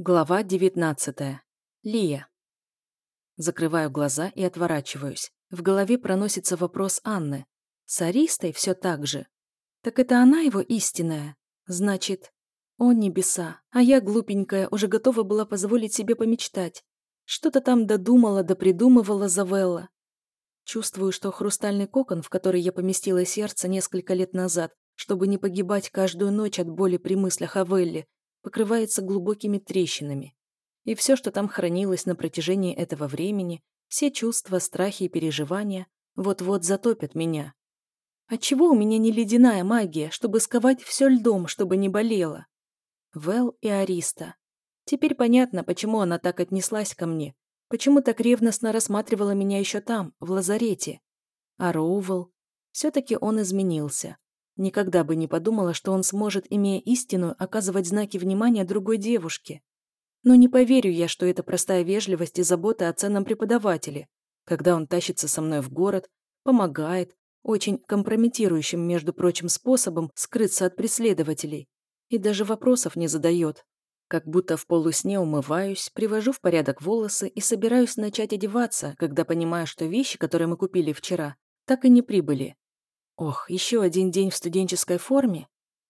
Глава 19. Лия. Закрываю глаза и отворачиваюсь. В голове проносится вопрос Анны. С Аристой все так же. Так это она его истинная? Значит, о небеса, а я, глупенькая, уже готова была позволить себе помечтать. Что-то там додумала да придумывала Завелла. Чувствую, что хрустальный кокон, в который я поместила сердце несколько лет назад, чтобы не погибать каждую ночь от боли при мыслях о Велле, покрывается глубокими трещинами. И все, что там хранилось на протяжении этого времени, все чувства, страхи и переживания вот-вот затопят меня. Отчего у меня не ледяная магия, чтобы сковать все льдом, чтобы не болело? Вэл и Ариста. Теперь понятно, почему она так отнеслась ко мне, почему так ревностно рассматривала меня еще там, в лазарете. А Роувелл? Все-таки он изменился. Никогда бы не подумала, что он сможет, имея истину, оказывать знаки внимания другой девушке. Но не поверю я, что это простая вежливость и забота о ценном преподавателе, когда он тащится со мной в город, помогает, очень компрометирующим, между прочим, способом скрыться от преследователей, и даже вопросов не задает. Как будто в полусне умываюсь, привожу в порядок волосы и собираюсь начать одеваться, когда понимаю, что вещи, которые мы купили вчера, так и не прибыли. Ох, еще один день в студенческой форме?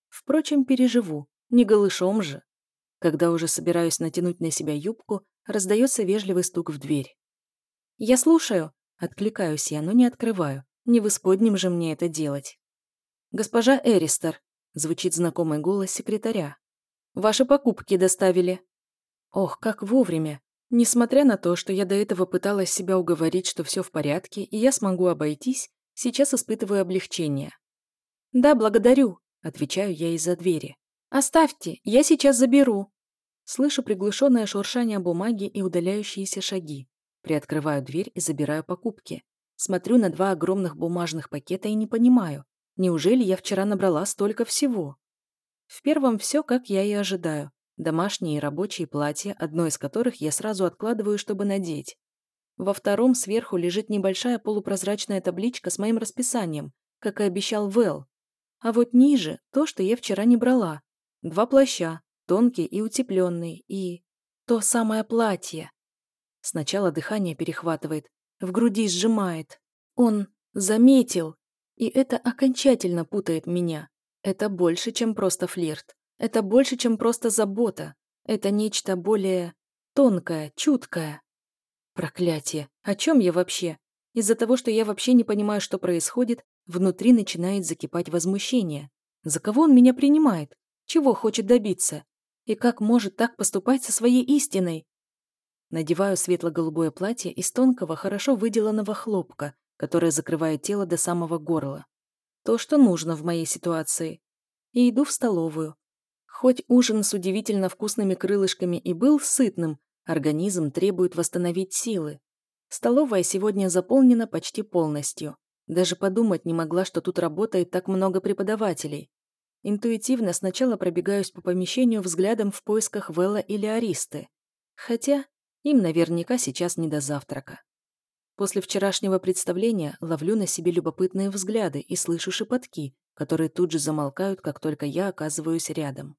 Впрочем, переживу, не голышом же. Когда уже собираюсь натянуть на себя юбку, раздается вежливый стук в дверь. «Я слушаю», — откликаюсь я, но не открываю. Не в исподнем же мне это делать. «Госпожа Эристер», — звучит знакомый голос секретаря. «Ваши покупки доставили». Ох, как вовремя. Несмотря на то, что я до этого пыталась себя уговорить, что все в порядке, и я смогу обойтись, Сейчас испытываю облегчение. «Да, благодарю», — отвечаю я из-за двери. «Оставьте, я сейчас заберу». Слышу приглушенное шуршание бумаги и удаляющиеся шаги. Приоткрываю дверь и забираю покупки. Смотрю на два огромных бумажных пакета и не понимаю, неужели я вчера набрала столько всего? В первом все, как я и ожидаю. Домашние и рабочие платья, одно из которых я сразу откладываю, чтобы надеть. Во втором сверху лежит небольшая полупрозрачная табличка с моим расписанием, как и обещал Вэл. А вот ниже то, что я вчера не брала. Два плаща, тонкий и утепленный, и... То самое платье. Сначала дыхание перехватывает, в груди сжимает. Он заметил, и это окончательно путает меня. Это больше, чем просто флирт. Это больше, чем просто забота. Это нечто более тонкое, чуткое. Проклятие! О чем я вообще? Из-за того, что я вообще не понимаю, что происходит, внутри начинает закипать возмущение. За кого он меня принимает? Чего хочет добиться? И как может так поступать со своей истиной? Надеваю светло-голубое платье из тонкого, хорошо выделанного хлопка, которое закрывает тело до самого горла. То, что нужно в моей ситуации. И иду в столовую. Хоть ужин с удивительно вкусными крылышками и был сытным, Организм требует восстановить силы. Столовая сегодня заполнена почти полностью. Даже подумать не могла, что тут работает так много преподавателей. Интуитивно сначала пробегаюсь по помещению взглядом в поисках Вэлла или Аристы. Хотя им наверняка сейчас не до завтрака. После вчерашнего представления ловлю на себе любопытные взгляды и слышу шепотки, которые тут же замолкают, как только я оказываюсь рядом.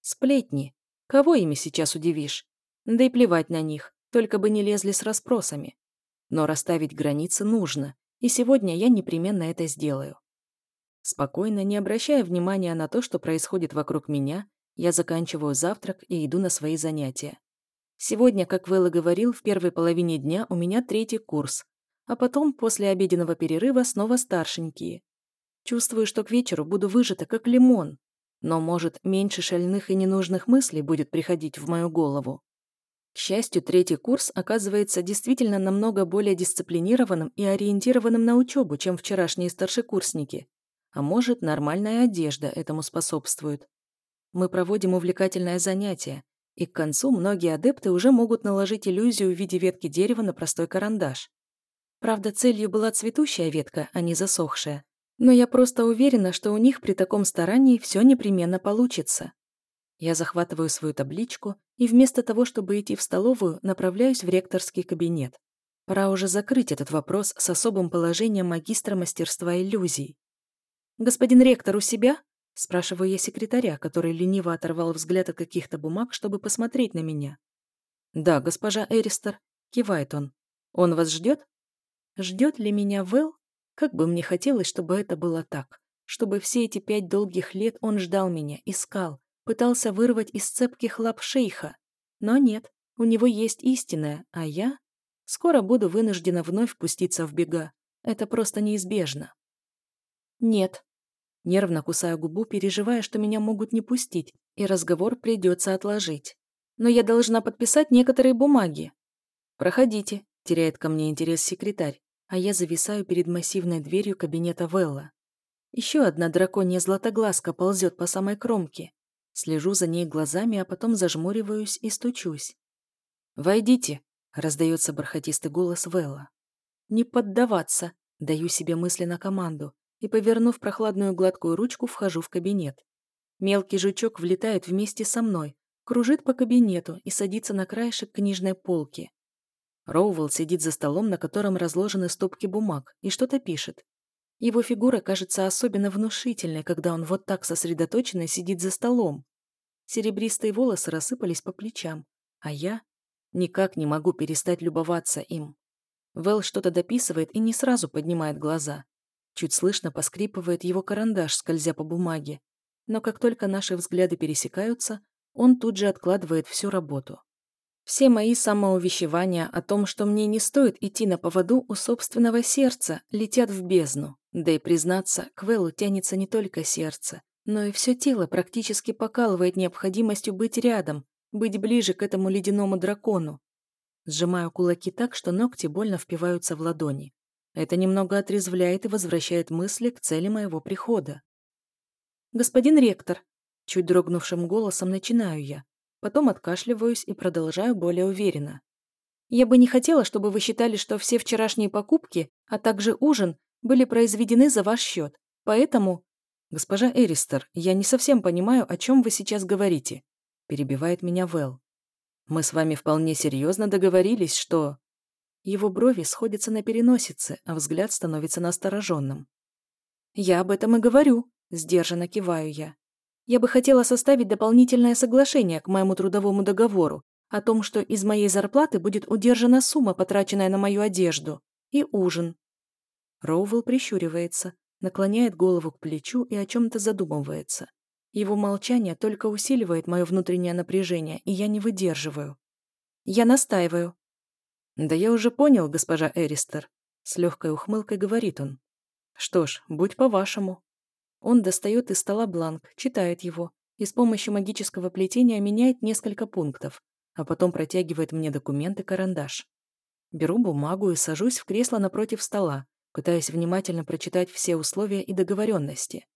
Сплетни. Кого ими сейчас удивишь? Да и плевать на них, только бы не лезли с расспросами. Но расставить границы нужно, и сегодня я непременно это сделаю. Спокойно, не обращая внимания на то, что происходит вокруг меня, я заканчиваю завтрак и иду на свои занятия. Сегодня, как Вэлла говорил, в первой половине дня у меня третий курс, а потом, после обеденного перерыва, снова старшенькие. Чувствую, что к вечеру буду выжата, как лимон. Но, может, меньше шальных и ненужных мыслей будет приходить в мою голову. К счастью, третий курс оказывается действительно намного более дисциплинированным и ориентированным на учебу, чем вчерашние старшекурсники. А может, нормальная одежда этому способствует. Мы проводим увлекательное занятие, и к концу многие адепты уже могут наложить иллюзию в виде ветки дерева на простой карандаш. Правда, целью была цветущая ветка, а не засохшая. Но я просто уверена, что у них при таком старании все непременно получится. Я захватываю свою табличку и вместо того, чтобы идти в столовую, направляюсь в ректорский кабинет. Пора уже закрыть этот вопрос с особым положением магистра мастерства иллюзий. «Господин ректор у себя?» Спрашиваю я секретаря, который лениво оторвал взгляд от каких-то бумаг, чтобы посмотреть на меня. «Да, госпожа Эристер», — кивает он. «Он вас ждет?» Ждет ли меня Вэл? Как бы мне хотелось, чтобы это было так. Чтобы все эти пять долгих лет он ждал меня, искал, пытался вырвать из цепких лап шейха. Но нет, у него есть истинное, а я... Скоро буду вынуждена вновь пуститься в бега. Это просто неизбежно. Нет. Нервно кусаю губу, переживая, что меня могут не пустить, и разговор придется отложить. Но я должна подписать некоторые бумаги. Проходите, теряет ко мне интерес секретарь, а я зависаю перед массивной дверью кабинета Велла. Еще одна драконья златоглазка ползет по самой кромке. Слежу за ней глазами, а потом зажмуриваюсь и стучусь. «Войдите», — раздается бархатистый голос Велла. «Не поддаваться», — даю себе мысленно команду, и, повернув прохладную гладкую ручку, вхожу в кабинет. Мелкий жучок влетает вместе со мной, кружит по кабинету и садится на краешек книжной полки. Роувелл сидит за столом, на котором разложены стопки бумаг, и что-то пишет. Его фигура кажется особенно внушительной, когда он вот так сосредоточенно сидит за столом. Серебристые волосы рассыпались по плечам, а я никак не могу перестать любоваться им. Вэл что-то дописывает и не сразу поднимает глаза. Чуть слышно поскрипывает его карандаш, скользя по бумаге. Но как только наши взгляды пересекаются, он тут же откладывает всю работу. Все мои самоувещевания о том, что мне не стоит идти на поводу у собственного сердца, летят в бездну. Да и признаться, к Вэллу тянется не только сердце, но и все тело практически покалывает необходимостью быть рядом, быть ближе к этому ледяному дракону, Сжимаю кулаки так, что ногти больно впиваются в ладони. Это немного отрезвляет и возвращает мысли к цели моего прихода. «Господин ректор», — чуть дрогнувшим голосом начинаю я, потом откашливаюсь и продолжаю более уверенно. «Я бы не хотела, чтобы вы считали, что все вчерашние покупки, а также ужин, были произведены за ваш счет. Поэтому...» «Госпожа Эристер, я не совсем понимаю, о чем вы сейчас говорите», — перебивает меня Вэл. Мы с вами вполне серьезно договорились, что...» Его брови сходятся на переносице, а взгляд становится настороженным. «Я об этом и говорю», — сдержанно киваю я. «Я бы хотела составить дополнительное соглашение к моему трудовому договору о том, что из моей зарплаты будет удержана сумма, потраченная на мою одежду, и ужин». Роувелл прищуривается, наклоняет голову к плечу и о чем-то задумывается. Его молчание только усиливает мое внутреннее напряжение, и я не выдерживаю. Я настаиваю. «Да я уже понял, госпожа Эристер», — с легкой ухмылкой говорит он. «Что ж, будь по-вашему». Он достает из стола бланк, читает его и с помощью магического плетения меняет несколько пунктов, а потом протягивает мне документ и карандаш. Беру бумагу и сажусь в кресло напротив стола, пытаясь внимательно прочитать все условия и договоренности.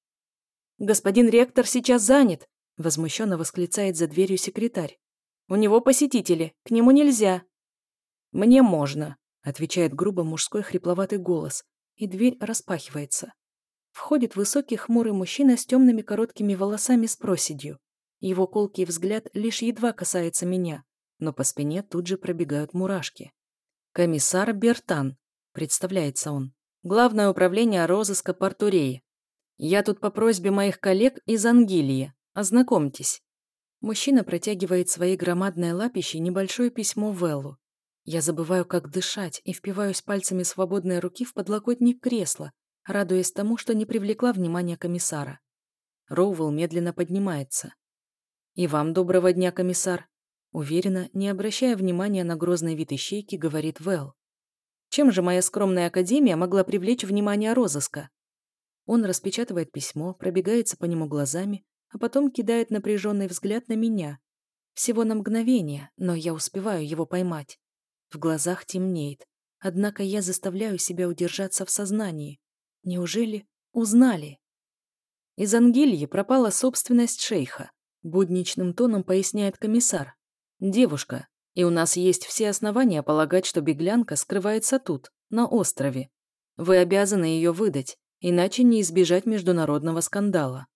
«Господин ректор сейчас занят!» – возмущенно восклицает за дверью секретарь. «У него посетители, к нему нельзя!» «Мне можно!» – отвечает грубо мужской хрипловатый голос, и дверь распахивается. Входит высокий хмурый мужчина с темными короткими волосами с проседью. Его колкий взгляд лишь едва касается меня, но по спине тут же пробегают мурашки. «Комиссар Бертан», — представляется он. «Главное управление розыска Портуреи. «Я тут по просьбе моих коллег из Ангилии. Ознакомьтесь». Мужчина протягивает своей громадной лапищей небольшое письмо Веллу. Я забываю, как дышать, и впиваюсь пальцами свободной руки в подлокотник кресла, радуясь тому, что не привлекла внимания комиссара. Роувелл медленно поднимается. «И вам доброго дня, комиссар!» Уверенно, не обращая внимания на грозный вид ищейки, говорит Вэл. «Чем же моя скромная академия могла привлечь внимание розыска?» Он распечатывает письмо, пробегается по нему глазами, а потом кидает напряженный взгляд на меня. Всего на мгновение, но я успеваю его поймать. В глазах темнеет, однако я заставляю себя удержаться в сознании. Неужели узнали? Из Ангелии пропала собственность шейха. Будничным тоном поясняет комиссар. Девушка, и у нас есть все основания полагать, что беглянка скрывается тут, на острове. Вы обязаны ее выдать, иначе не избежать международного скандала.